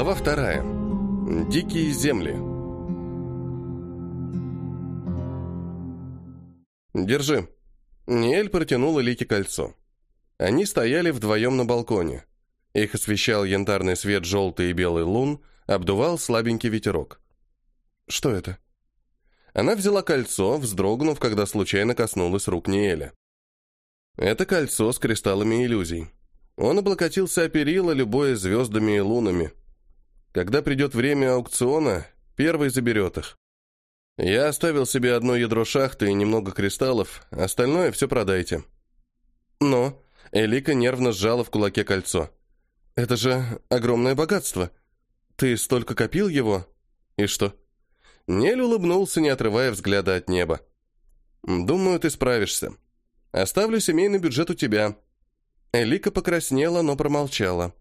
Глава вторая. Дикие земли. «Держи». Ниэль протянула Лике кольцо. Они стояли вдвоем на балконе. Их освещал янтарный свет желтый и белый лун, обдувал слабенький ветерок. «Что это?» Она взяла кольцо, вздрогнув, когда случайно коснулась рук Ниэля. Это кольцо с кристаллами иллюзий. Он облокотился о перила, любое звездами и лунами. Когда придет время аукциона, первый заберет их. Я оставил себе одно ядро шахты и немного кристаллов, остальное все продайте. Но Элика нервно сжала в кулаке кольцо. «Это же огромное богатство. Ты столько копил его? И что?» Нель улыбнулся, не отрывая взгляда от неба. «Думаю, ты справишься. Оставлю семейный бюджет у тебя». Элика покраснела, но промолчала.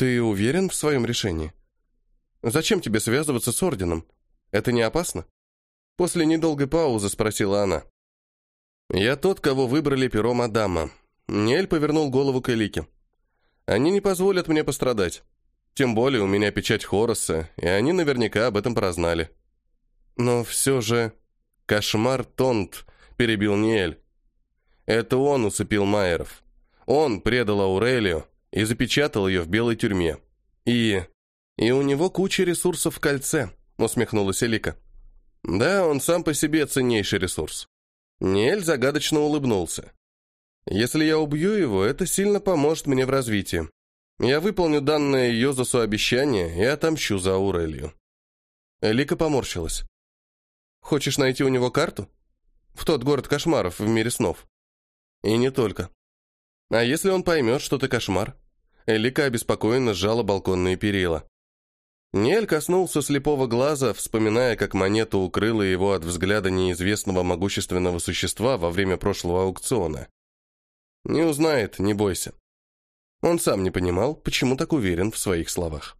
«Ты уверен в своем решении? Зачем тебе связываться с Орденом? Это не опасно?» После недолгой паузы спросила она. «Я тот, кого выбрали пером Адама». Нель повернул голову к Элике. «Они не позволят мне пострадать. Тем более у меня печать Хороса, и они наверняка об этом прознали». «Но все же...» «Кошмар Тонт», — перебил Ниэль. «Это он усыпил Майеров. Он предал Аурелию и запечатал ее в белой тюрьме. И... и у него куча ресурсов в кольце, усмехнулась Элика. Да, он сам по себе ценнейший ресурс. Ниэль загадочно улыбнулся. Если я убью его, это сильно поможет мне в развитии. Я выполню данное Йозасу обещание и отомщу за Аурелию. Элика поморщилась. Хочешь найти у него карту? В тот город кошмаров в мире снов. И не только. А если он поймет, что ты кошмар? Элика обеспокоенно сжала балконные перила. Нель коснулся слепого глаза, вспоминая, как монета укрыла его от взгляда неизвестного могущественного существа во время прошлого аукциона. Не узнает, не бойся. Он сам не понимал, почему так уверен в своих словах.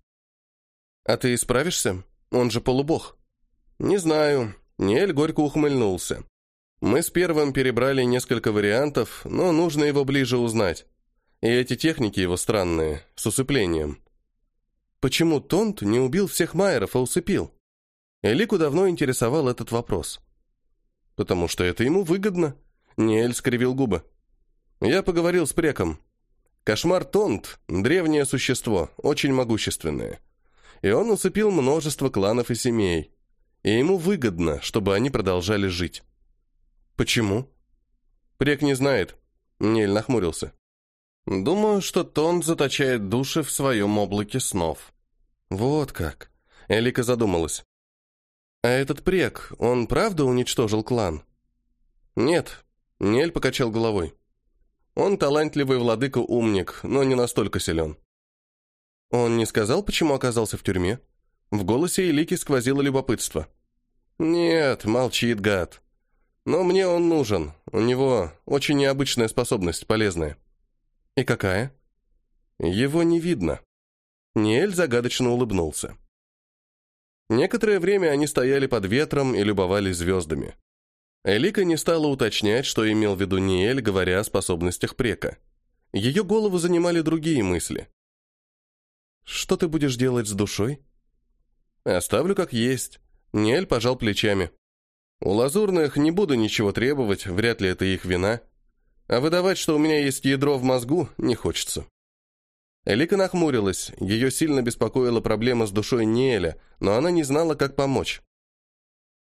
«А ты справишься? Он же полубог». «Не знаю». Нель горько ухмыльнулся. Мы с первым перебрали несколько вариантов, но нужно его ближе узнать. И эти техники его странные, с усыплением. Почему Тонт не убил всех Майеров, а усыпил? Элику давно интересовал этот вопрос. Потому что это ему выгодно. Ниэль скривил губы. Я поговорил с Преком. Кошмар Тонт — древнее существо, очень могущественное. И он усыпил множество кланов и семей. И ему выгодно, чтобы они продолжали жить. «Почему?» «Прек не знает», — Нель нахмурился. «Думаю, что Тон заточает души в своем облаке снов». «Вот как». Элика задумалась. «А этот Прек, он правда уничтожил клан?» «Нет», — Нель покачал головой. «Он талантливый владыка-умник, но не настолько силен». «Он не сказал, почему оказался в тюрьме?» В голосе Элики сквозило любопытство. «Нет, молчит гад. Но мне он нужен. У него очень необычная способность, полезная. И какая? Его не видно. Ниэль загадочно улыбнулся. Некоторое время они стояли под ветром и любовались звездами. Элика не стала уточнять, что имел в виду Ниэль, говоря о способностях прека. Ее голову занимали другие мысли. «Что ты будешь делать с душой?» «Оставлю как есть». Ниэль пожал плечами. У лазурных не буду ничего требовать, вряд ли это их вина. А выдавать, что у меня есть ядро в мозгу, не хочется. Элика нахмурилась, ее сильно беспокоила проблема с душой Неэля, но она не знала, как помочь.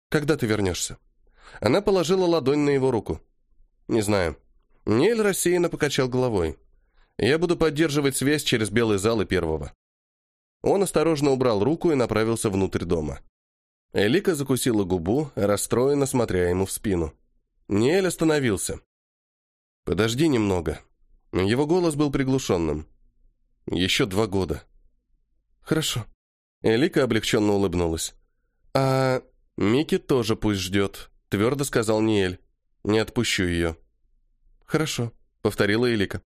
«Когда ты вернешься?» Она положила ладонь на его руку. «Не знаю». Неэль рассеянно покачал головой. «Я буду поддерживать связь через белый зал и первого». Он осторожно убрал руку и направился внутрь дома. Элика закусила губу, расстроенно смотря ему в спину. Ниэль остановился. «Подожди немного». Его голос был приглушенным. «Еще два года». «Хорошо». Элика облегченно улыбнулась. «А Микки тоже пусть ждет», — твердо сказал Ниэль. «Не отпущу ее». «Хорошо», — повторила Элика.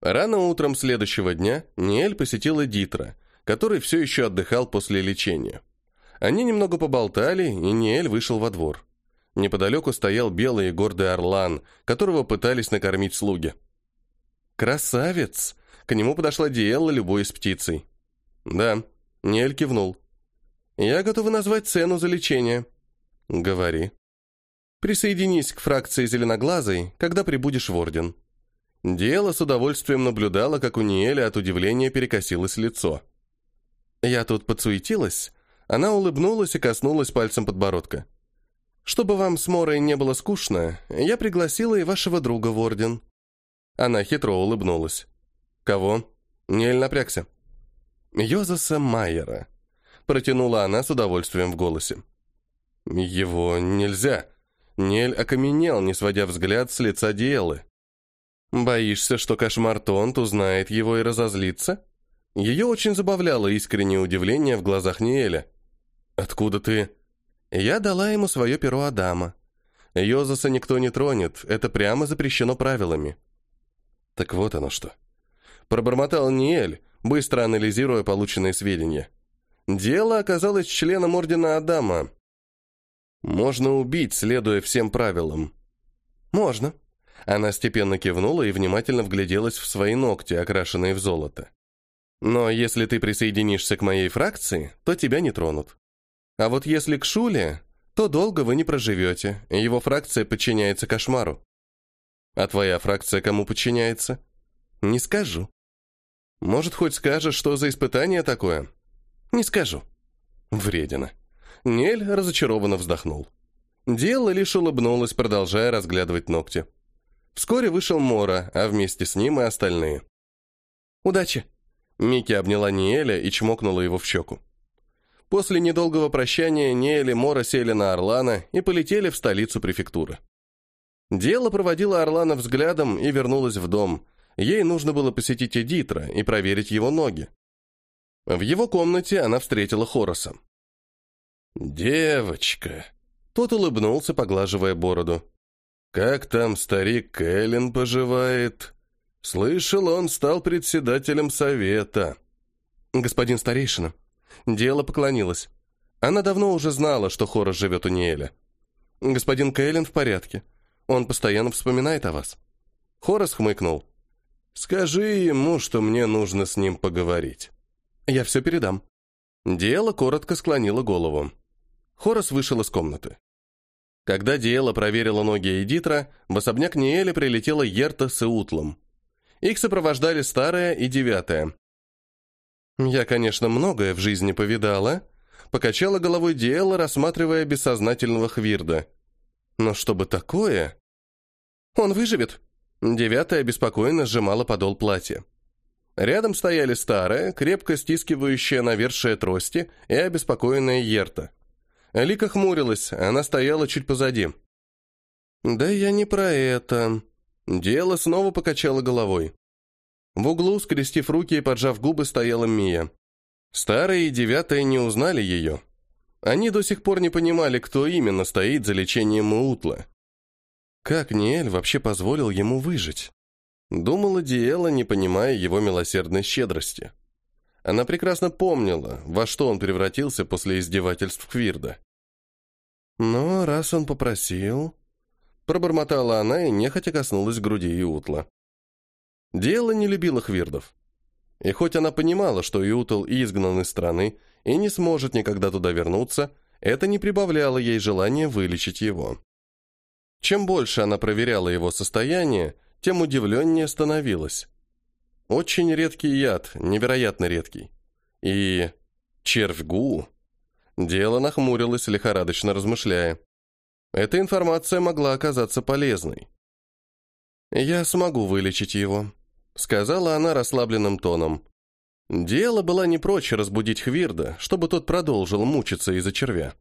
Рано утром следующего дня Ниэль посетила Дитра — который все еще отдыхал после лечения. Они немного поболтали, и Ниэль вышел во двор. Неподалеку стоял белый и гордый орлан, которого пытались накормить слуги. «Красавец!» К нему подошла Диэлла, любуясь птицей. «Да», — Ниэль кивнул. «Я готова назвать цену за лечение». «Говори». «Присоединись к фракции Зеленоглазой, когда прибудешь в Орден». Диэла с удовольствием наблюдала, как у Ниэля от удивления перекосилось лицо. Я тут подсуетилась. Она улыбнулась и коснулась пальцем подбородка. Чтобы вам с Морой не было скучно, я пригласила и вашего друга в Орден. Она хитро улыбнулась. Кого? Ниэль напрягся. Йозаса Майера. Протянула она с удовольствием в голосе. Его нельзя. Нель окаменел, не сводя взгляд с лица Диэлы. «Боишься, что кошмар Тонт узнает его и разозлится?» Ее очень забавляло искреннее удивление в глазах Ниэля. «Откуда ты?» Я дала ему свое перо Адама. Йозаса никто не тронет, это прямо запрещено правилами. Так вот оно что. Пробормотал Ниэль, быстро анализируя полученные сведения. Дело оказалось членом Ордена Адама. Можно убить, следуя всем правилам. Можно. Она степенно кивнула и внимательно вгляделась в свои ногти, окрашенные в золото. Но если ты присоединишься к моей фракции, то тебя не тронут. А вот если к Шуле, то долго вы не проживете, его фракция подчиняется кошмару. А твоя фракция кому подчиняется? Не скажу. Может, хоть скажешь, что за испытание такое? Не скажу. Вредина. Нель разочарованно вздохнул. Дело лишь улыбнулась, продолжая разглядывать ногти. Вскоре вышел Мора, а вместе с ним и остальные. «Удачи!» Микки обняла Ниэля и чмокнула его в щеку. После недолгого прощания Ниэль и Мора сели на Орлана и полетели в столицу префектуры. Дело проводила Орлана взглядом и вернулась в дом. Ей нужно было посетить Эдитра и проверить его ноги. В его комнате она встретила Хороса. «Девочка!» Тот улыбнулся, поглаживая бороду. «Как там старик Кэлен поживает?» Слышал, он стал председателем совета. Господин старейшина. Дело поклонилось. Она давно уже знала, что Хорос живет у Ниэля. Господин Кэлен в порядке. Он постоянно вспоминает о вас. Хорос хмыкнул. Скажи ему, что мне нужно с ним поговорить. Я все передам. Дело коротко склонила голову. Хорос вышел из комнаты. Когда Диэла проверила ноги Эдитра, в особняк Ниэля прилетела Ерта с Иутлом. Их сопровождали старая и девятая. «Я, конечно, многое в жизни повидала», — покачала головой Диэла, рассматривая бессознательного Хвирда. «Но чтобы такое...» «Он выживет», — девятая беспокойно сжимала подол платья. Рядом стояли старая, крепко стискивающая навершие трости и обеспокоенная Ерта. Лика хмурилась, она стояла чуть позади. «Да я не про это», Дело снова покачало головой. В углу, скрестив руки и поджав губы, стояла Мия. Старые и девятые не узнали ее. Они до сих пор не понимали, кто именно стоит за лечением Муутла. Как Ниэль вообще позволил ему выжить? Думала Диэла, не понимая его милосердной щедрости. Она прекрасно помнила, во что он превратился после издевательств Квирда. Но раз он попросил, Пробормотала она и нехотя коснулась груди Иутла. Дело не любила Хвирдов. И хоть она понимала, что Иутл изгнан из страны и не сможет никогда туда вернуться, это не прибавляло ей желания вылечить его. Чем больше она проверяла его состояние, тем удивленнее становилась. Очень редкий яд, невероятно редкий. И червь Гу. Дело нахмурилось, лихорадочно размышляя. Эта информация могла оказаться полезной. «Я смогу вылечить его», — сказала она расслабленным тоном. Дело было не прочь разбудить Хвирда, чтобы тот продолжил мучиться из-за червя.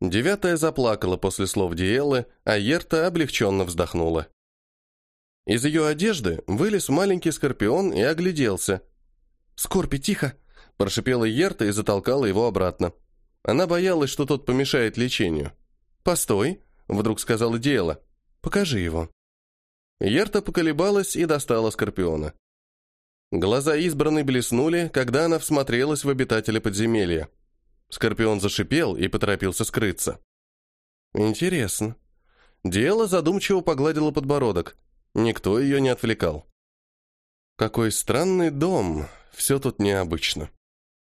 Девятая заплакала после слов Диэлы, а Ерта облегченно вздохнула. Из ее одежды вылез маленький скорпион и огляделся. «Скорпи, тихо!» – прошипела Ерта и затолкала его обратно. Она боялась, что тот помешает лечению. «Постой», — вдруг сказала Диэла. «Покажи его». Ерта поколебалась и достала Скорпиона. Глаза избранной блеснули, когда она всмотрелась в обитателя подземелья. Скорпион зашипел и поторопился скрыться. «Интересно». Диэла задумчиво погладила подбородок. Никто ее не отвлекал. Какой странный дом, все тут необычно.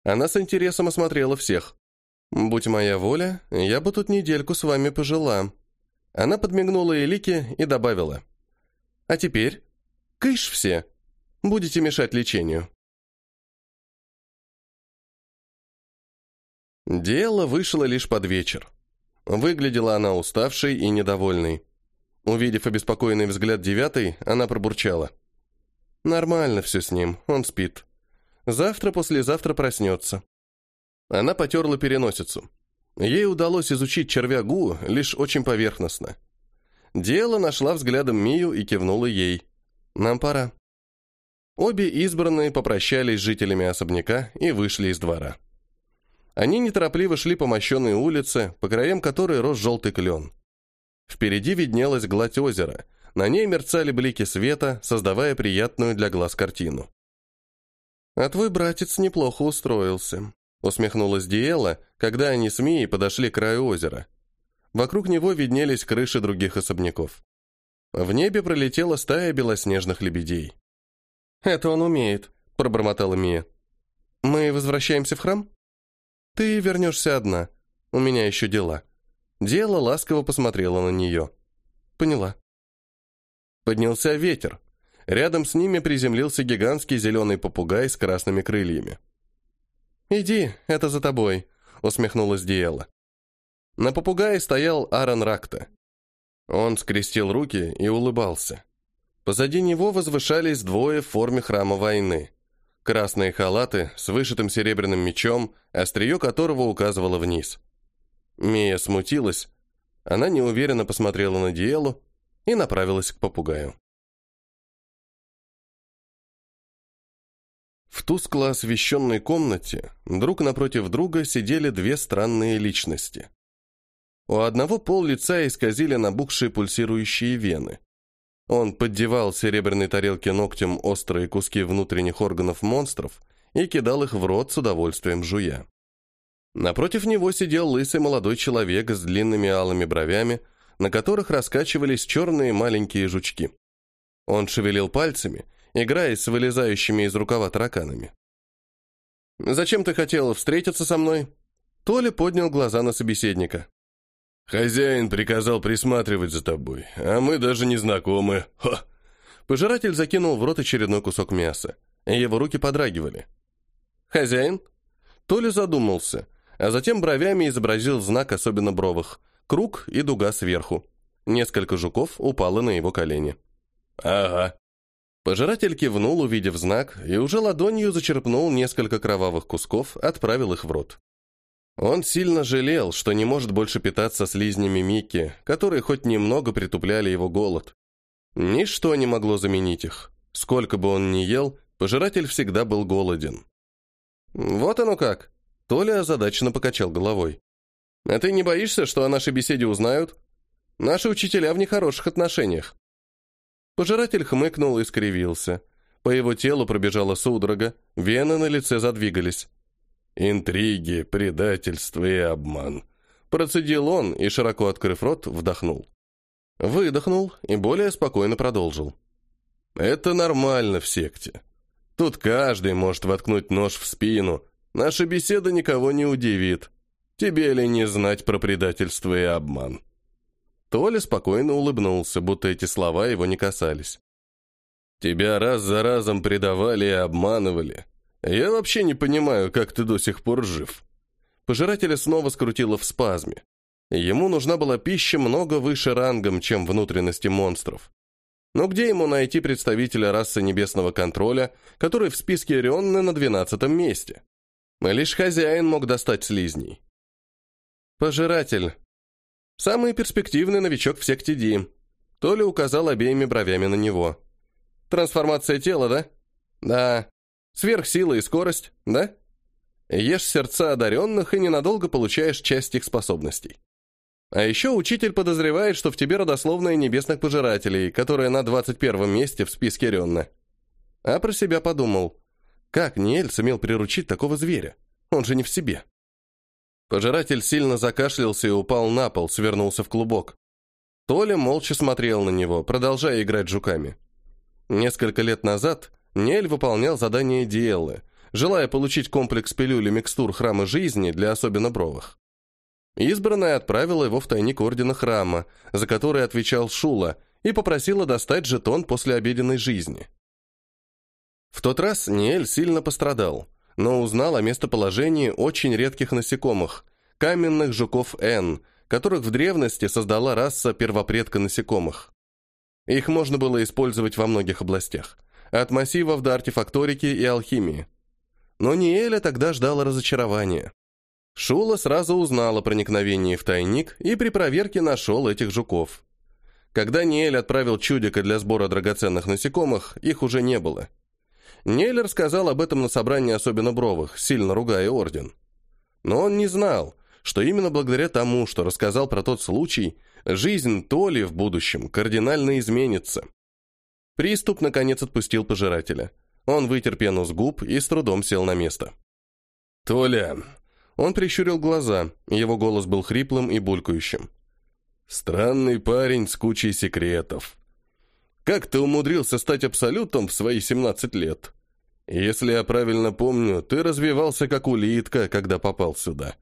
Она с интересом осмотрела всех. «Будь моя воля, я бы тут недельку с вами пожила». Она подмигнула Элике и добавила. «А теперь, кыш все, будете мешать лечению». Дело вышло лишь под вечер. Выглядела она уставшей и недовольной. Увидев обеспокоенный взгляд девятой, она пробурчала. «Нормально все с ним, он спит. Завтра-послезавтра проснется». Она потерла переносицу. Ей удалось изучить червя Гу лишь очень поверхностно. Дело нашла взглядом Мию и кивнула ей. «Нам пора». Обе избранные попрощались с жителями особняка и вышли из двора. Они неторопливо шли по мощенной улице, по краям которой рос желтый клен. Впереди виднелась гладь озера, на ней мерцали блики света, создавая приятную для глаз картину. «А твой братец неплохо устроился», — усмехнулась Диэла, когда они с Мией подошли к краю озера. Вокруг него виднелись крыши других особняков. В небе пролетела стая белоснежных лебедей. «Это он умеет», — пробормотала Мия. «Мы возвращаемся в храм?» «Ты вернешься одна. У меня еще дела». Дело ласково посмотрела на нее. «Поняла». Поднялся ветер. Рядом с ними приземлился гигантский зеленый попугай с красными крыльями. «Иди, это за тобой», — усмехнулась Диэла. На попугае стоял Аарон Ракта. Он скрестил руки и улыбался. Позади него возвышались двое в форме храма войны. Красные халаты с вышитым серебряным мечом, острие которого указывало вниз. Мия смутилась. Она неуверенно посмотрела на Диэлу и направилась к попугаю. В тускло освещенной комнате друг напротив друга сидели две странные личности. У одного пол лица исказили набухшие пульсирующие вены. Он поддевал серебряной тарелке ногтем острые куски внутренних органов монстров и кидал их в рот с удовольствием жуя. Напротив него сидел лысый молодой человек с длинными алыми бровями, на которых раскачивались черные маленькие жучки. Он шевелил пальцами, играя с вылезающими из рукава тараканами. «Зачем ты хотел встретиться со мной?» Толя поднял глаза на собеседника. «Хозяин приказал присматривать за тобой, а мы даже не знакомы. Ха!» Пожиратель закинул в рот очередной кусок мяса. Его руки подрагивали. «Хозяин?» Толя задумался, а затем бровями изобразил знак особенно бровых. Круг и дуга сверху. Несколько жуков упало на его колени. «Ага». Пожиратель кивнул, увидев знак, и уже ладонью зачерпнул несколько кровавых кусков, отправил их в рот. Он сильно жалел, что не может больше питаться слизнями Микки, которые хоть немного притупляли его голод. Ничто не могло заменить их. Сколько бы он ни ел, пожиратель всегда был голоден. «Вот оно как!» Толя озадаченно покачал головой. «А ты не боишься, что о нашей беседе узнают? Наши учителя в нехороших отношениях». Пожиратель хмыкнул и скривился. По его телу пробежала судорога, вены на лице задвигались. Интриги, предательство и обман. Процедил он и, широко открыв рот, вдохнул. Выдохнул и более спокойно продолжил. Это нормально в секте. Тут каждый может воткнуть нож в спину. Наша беседа никого не удивит. Тебе ли не знать про предательство и обман? Толя спокойно улыбнулся, будто эти слова его не касались. Тебя раз за разом предавали и обманывали. «Я вообще не понимаю, как ты до сих пор жив». Пожирателя снова скрутило в спазме. Ему нужна была пища много выше рангом, чем внутренности монстров. Но где ему найти представителя расы небесного контроля, который в списке Рионны на двенадцатом месте? Лишь хозяин мог достать слизней. Пожиратель. Самый перспективный новичок в секте Ди. Толя указал обеими бровями на него. Трансформация тела, да? Да. Сверхсила и скорость, да? Ешь сердца одаренных и ненадолго получаешь часть их способностей. А еще учитель подозревает, что в тебе родословная небесных пожирателей, которая на 21 месте в списке Ренна. А про себя подумал, как Ниэль сумел приручить такого зверя? Он же не в себе. Пожиратель сильно закашлялся и упал на пол, свернулся в клубок. Толя молча смотрел на него, продолжая играть жуками. Несколько лет назад Нель выполнял задание Диэллы, желая получить комплекс пилюли микстур храма жизни для особенно бровых. Избранная отправила его в тайник Ордена Храма, за который отвечал Шула, и попросила достать жетон после обеденной жизни. В тот раз Ниэль сильно пострадал, но узнал о местоположении очень редких насекомых, каменных жуков Н, которых в древности создала раса первопредка насекомых. Их можно было использовать во многих областях, от массивов до артефакторики и алхимии. Но Ниэля тогда ждало разочарование. Шула сразу узнал о проникновении в тайник и при проверке нашел этих жуков. Когда Ниэль отправил чудика для сбора драгоценных насекомых, их уже не было. Ниэль рассказал об этом на собрании особенно бровых, сильно ругая орден. Но он не знал, что именно благодаря тому, что рассказал про тот случай, жизнь Толи в будущем кардинально изменится. Приступ, наконец, отпустил пожирателя. Он вытер пену с губ и с трудом сел на место. «Толя, он прищурил глаза, его голос был хриплым и булькающим. «Странный парень с кучей секретов. Как ты умудрился стать абсолютом в свои 17 лет? Если я правильно помню, ты развивался как улитка, когда попал сюда.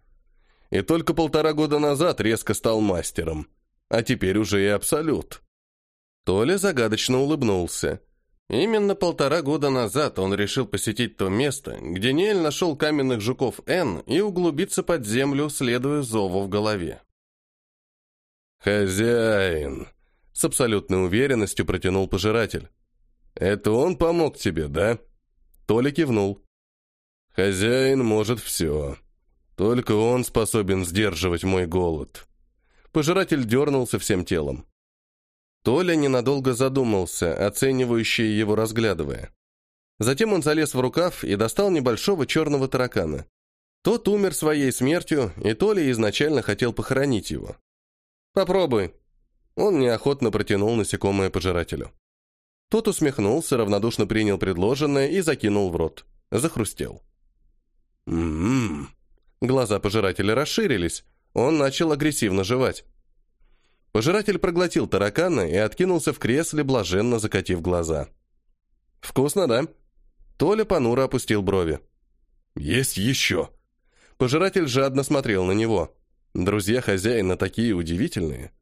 И только полтора года назад резко стал мастером, а теперь уже и абсолют». Толя загадочно улыбнулся. Именно полтора года назад он решил посетить то место, где Ниэль нашел каменных жуков Н и углубиться под землю, следуя зову в голове. «Хозяин!» — с абсолютной уверенностью протянул пожиратель. «Это он помог тебе, да?» Толя кивнул. «Хозяин может все. Только он способен сдерживать мой голод». Пожиратель дернулся всем телом. Толя ненадолго задумался, оценивающий его разглядывая. Затем он залез в рукав и достал небольшого черного таракана. Тот умер своей смертью, и Толя изначально хотел похоронить его. «Попробуй». Он неохотно протянул насекомое пожирателю. Тот усмехнулся, равнодушно принял предложенное и закинул в рот. Захрустел. «М-м-м». Глаза пожирателя расширились. Он начал агрессивно жевать. Пожиратель проглотил таракана и откинулся в кресле, блаженно закатив глаза. «Вкусно, да?» Толя понуро опустил брови. «Есть еще!» Пожиратель жадно смотрел на него. Друзья хозяина такие удивительные.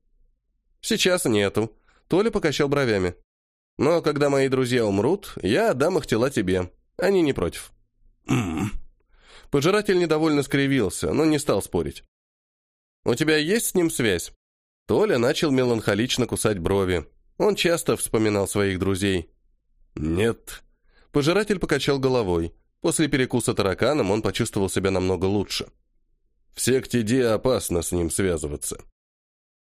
«Сейчас нету», — Толя покачал бровями. «Но когда мои друзья умрут, я отдам их тела тебе. Они не против». Пожиратель недовольно скривился, но не стал спорить. «У тебя есть с ним связь?» Толя начал меланхолично кусать брови. Он часто вспоминал своих друзей. «Нет». Пожиратель покачал головой. После перекуса тараканом он почувствовал себя намного лучше. В секте Ди опасно с ним связываться.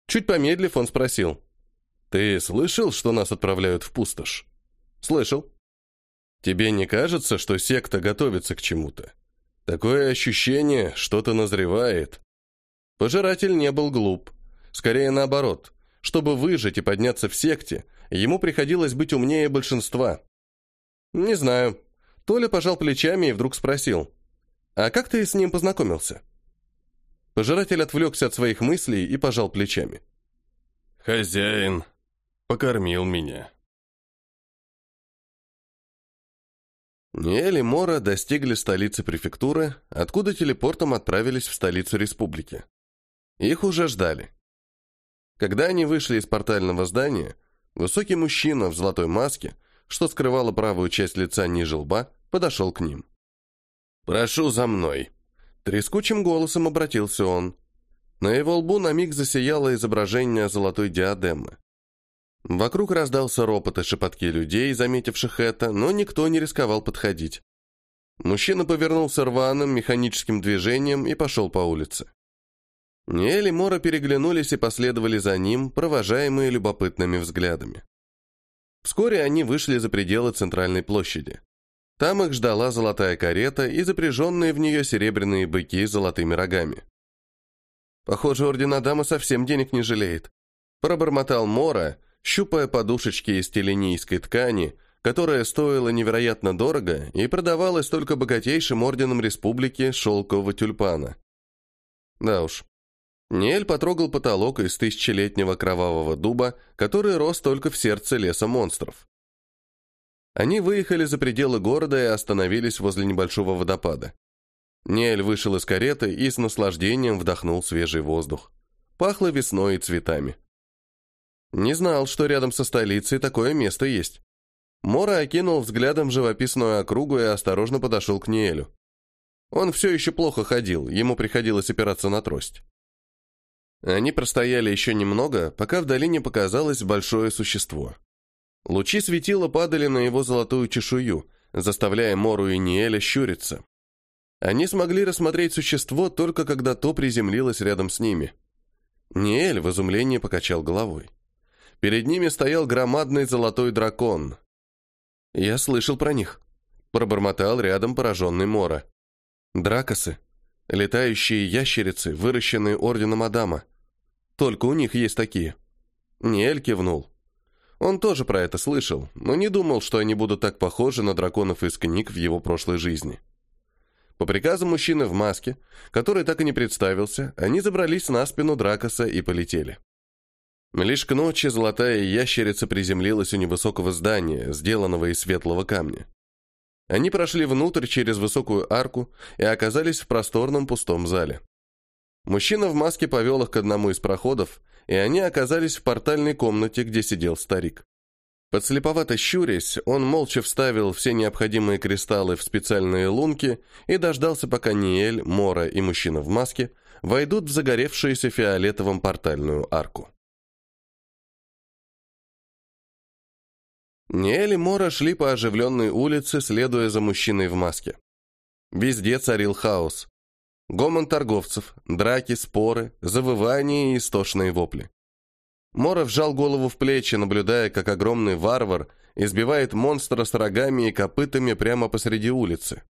Чуть помедлив, он спросил. «Ты слышал, что нас отправляют в пустошь?» «Слышал». «Тебе не кажется, что секта готовится к чему-то? Такое ощущение, что-то назревает». Пожиратель не был глуп. Скорее наоборот. Чтобы выжить и подняться в секте, ему приходилось быть умнее большинства. «Не знаю». Толя пожал плечами и вдруг спросил. «А как ты с ним познакомился?» Пожиратель отвлекся от своих мыслей и пожал плечами. «Хозяин покормил меня». Ниэль и Мора достигли столицы префектуры, откуда телепортом отправились в столицу республики. Их уже ждали. Когда они вышли из портального здания, высокий мужчина в золотой маске, что скрывало правую часть лица ниже лба, подошел к ним. «Прошу за мной!» Трескучим голосом обратился он. На его лбу на миг засияло изображение золотой диадемы. Вокруг раздался ропот и шепотки людей, заметивших это, но никто не рисковал подходить. Мужчина повернулся рваным механическим движением и пошел по улице. Ниэль и Мора переглянулись и последовали за ним, провожаемые любопытными взглядами. Вскоре они вышли за пределы центральной площади. Там их ждала золотая карета и запряженные в нее серебряные быки с золотыми рогами. «Похоже, орден Адама совсем денег не жалеет», – пробормотал Мора, щупая подушечки из теленийской ткани, которая стоила невероятно дорого и продавалась только богатейшим орденом республики шелкового тюльпана. Да уж, Ниэль потрогал потолок из тысячелетнего кровавого дуба, который рос только в сердце леса монстров. Они выехали за пределы города и остановились возле небольшого водопада. Нель вышел из кареты и с наслаждением вдохнул свежий воздух. Пахло весной и цветами. Не знал, что рядом со столицей такое место есть. Мора окинул взглядом живописную округу и осторожно подошел к Ниэлю. Он все еще плохо ходил, ему приходилось опираться на трость. Они простояли еще немного, пока в долине показалось большое существо. Лучи светила падали на его золотую чешую, заставляя Мору и Ниэля щуриться. Они смогли рассмотреть существо только когда то приземлилось рядом с ними. Ниэль в изумлении покачал головой. Перед ними стоял громадный золотой дракон. «Я слышал про них», — пробормотал рядом пораженный Мора. «Дракосы. Летающие ящерицы, выращенные орденом Адама. Только у них есть такие». Ниэль кивнул. Он тоже про это слышал, но не думал, что они будут так похожи на драконов из книг в его прошлой жизни. По приказу мужчины в маске, который так и не представился, они забрались на спину Дракоса и полетели. Лишь к ночи золотая ящерица приземлилась у невысокого здания, сделанного из светлого камня. Они прошли внутрь через высокую арку и оказались в просторном пустом зале. Мужчина в маске повел их к одному из проходов, и они оказались в портальной комнате, где сидел старик. Подслеповато щурясь, он молча вставил все необходимые кристаллы в специальные лунки и дождался, пока Ниэль, Мора и мужчина в маске войдут в загоревшуюся фиолетовым портальную арку. Ниэль и Мора шли по оживленной улице, следуя за мужчиной в маске. Везде царил хаос. Гомон торговцев, драки, споры, завывания и истошные вопли. Мора вжал голову в плечи, наблюдая, как огромный варвар избивает монстра с рогами и копытами прямо посреди улицы.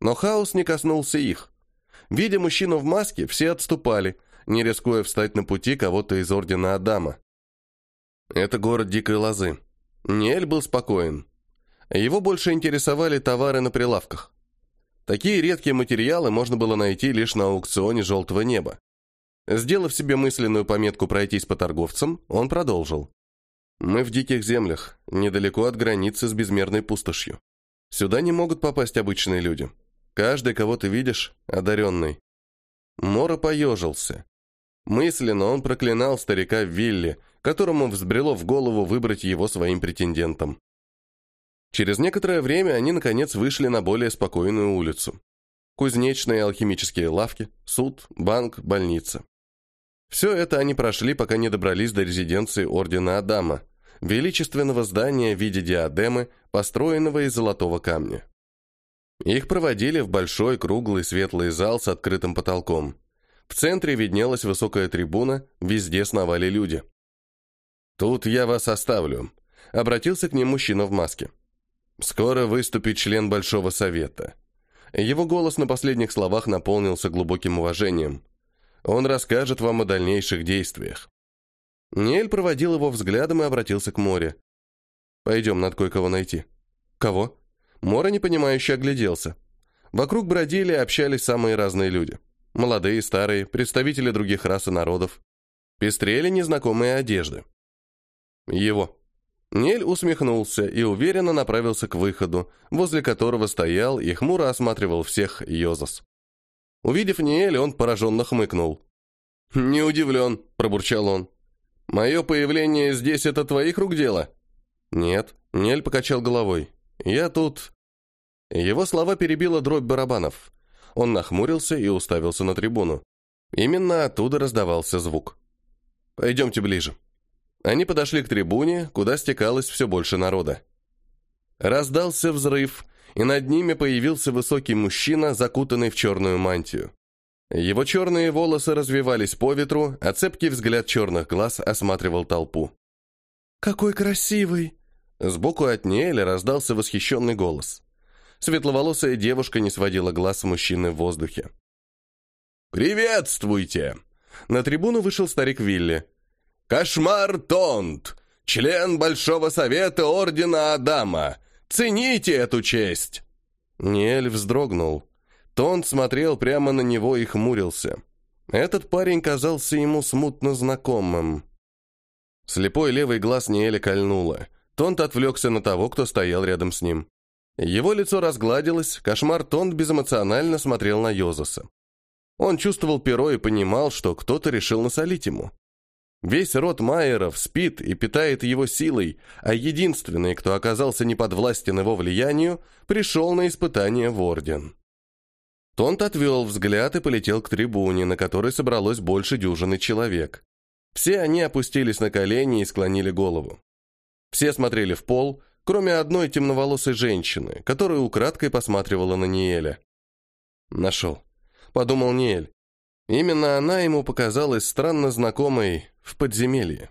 Но хаос не коснулся их. Видя мужчину в маске, все отступали, не рискуя встать на пути кого-то из Ордена Адама. Это город Дикой Лозы. Ниэль был спокоен. Его больше интересовали товары на прилавках. Такие редкие материалы можно было найти лишь на аукционе «Желтого неба». Сделав себе мысленную пометку пройтись по торговцам, он продолжил. «Мы в диких землях, недалеко от границы с безмерной пустошью. Сюда не могут попасть обычные люди. Каждый, кого ты видишь, одаренный». Мора поежился. Мысленно он проклинал старика Вилли, которому взбрело в голову выбрать его своим претендентом. Через некоторое время они, наконец, вышли на более спокойную улицу. Кузнечные алхимические лавки, суд, банк, больница. Все это они прошли, пока не добрались до резиденции Ордена Адама, величественного здания в виде диадемы, построенного из золотого камня. Их проводили в большой круглый светлый зал с открытым потолком. В центре виднелась высокая трибуна, везде сновали люди. «Тут я вас оставлю», — обратился к ним мужчина в маске. «Скоро выступит член Большого Совета». Его голос на последних словах наполнился глубоким уважением. Он расскажет вам о дальнейших действиях». Ниэль проводил его взглядом и обратился к море. «Пойдем, надо кое-кого найти». «Кого?» Мора непонимающе огляделся. Вокруг бродили и общались самые разные люди. Молодые, старые, представители других рас и народов. Пестрели незнакомые одежды. Его. Нель усмехнулся и уверенно направился к выходу, возле которого стоял и хмуро осматривал всех Йозас. Увидев Ниэля, он пораженно хмыкнул. «Не удивлен», — пробурчал он. «Мое появление здесь — это твоих рук дело?» «Нет», — Ниэль покачал головой. «Я тут...» Его слова перебила дробь барабанов. Он нахмурился и уставился на трибуну. Именно оттуда раздавался звук. «Пойдемте ближе». Они подошли к трибуне, куда стекалось все больше народа. Раздался взрыв, и над ними появился высокий мужчина, закутанный в черную мантию. Его черные волосы развивались по ветру, а цепкий взгляд черных глаз осматривал толпу. «Какой красивый!» Сбоку от Ниэля раздался восхищенный голос. Светловолосая девушка не сводила глаз с мужчины в воздухе. «Приветствуйте!» На трибуну вышел старик Вилли. «Кошмар Тонт! Член Большого Совета Ордена Адама! Цените эту честь!» Ниэль вздрогнул. Тон смотрел прямо на него и хмурился. Этот парень казался ему смутно знакомым. Слепой левый глаз Ниэля кольнуло. Тонт отвлекся на того, кто стоял рядом с ним. Его лицо разгладилось, кошмар Тонт безэмоционально смотрел на Йозаса. Он чувствовал перо и понимал, что кто-то решил насолить ему. Весь род Майеров спит и питает его силой, а единственный, кто оказался неподвластен его влиянию, пришел на испытание в Орден. Тонт отвел взгляд и полетел к трибуне, на которой собралось больше дюжины человек. Все они опустились на колени и склонили голову. Все смотрели в пол, кроме одной темноволосой женщины, которая украдкой посматривала на Ниэля. «Нашел», — подумал Ниэль. Именно она ему показалась странно знакомой в подземелье.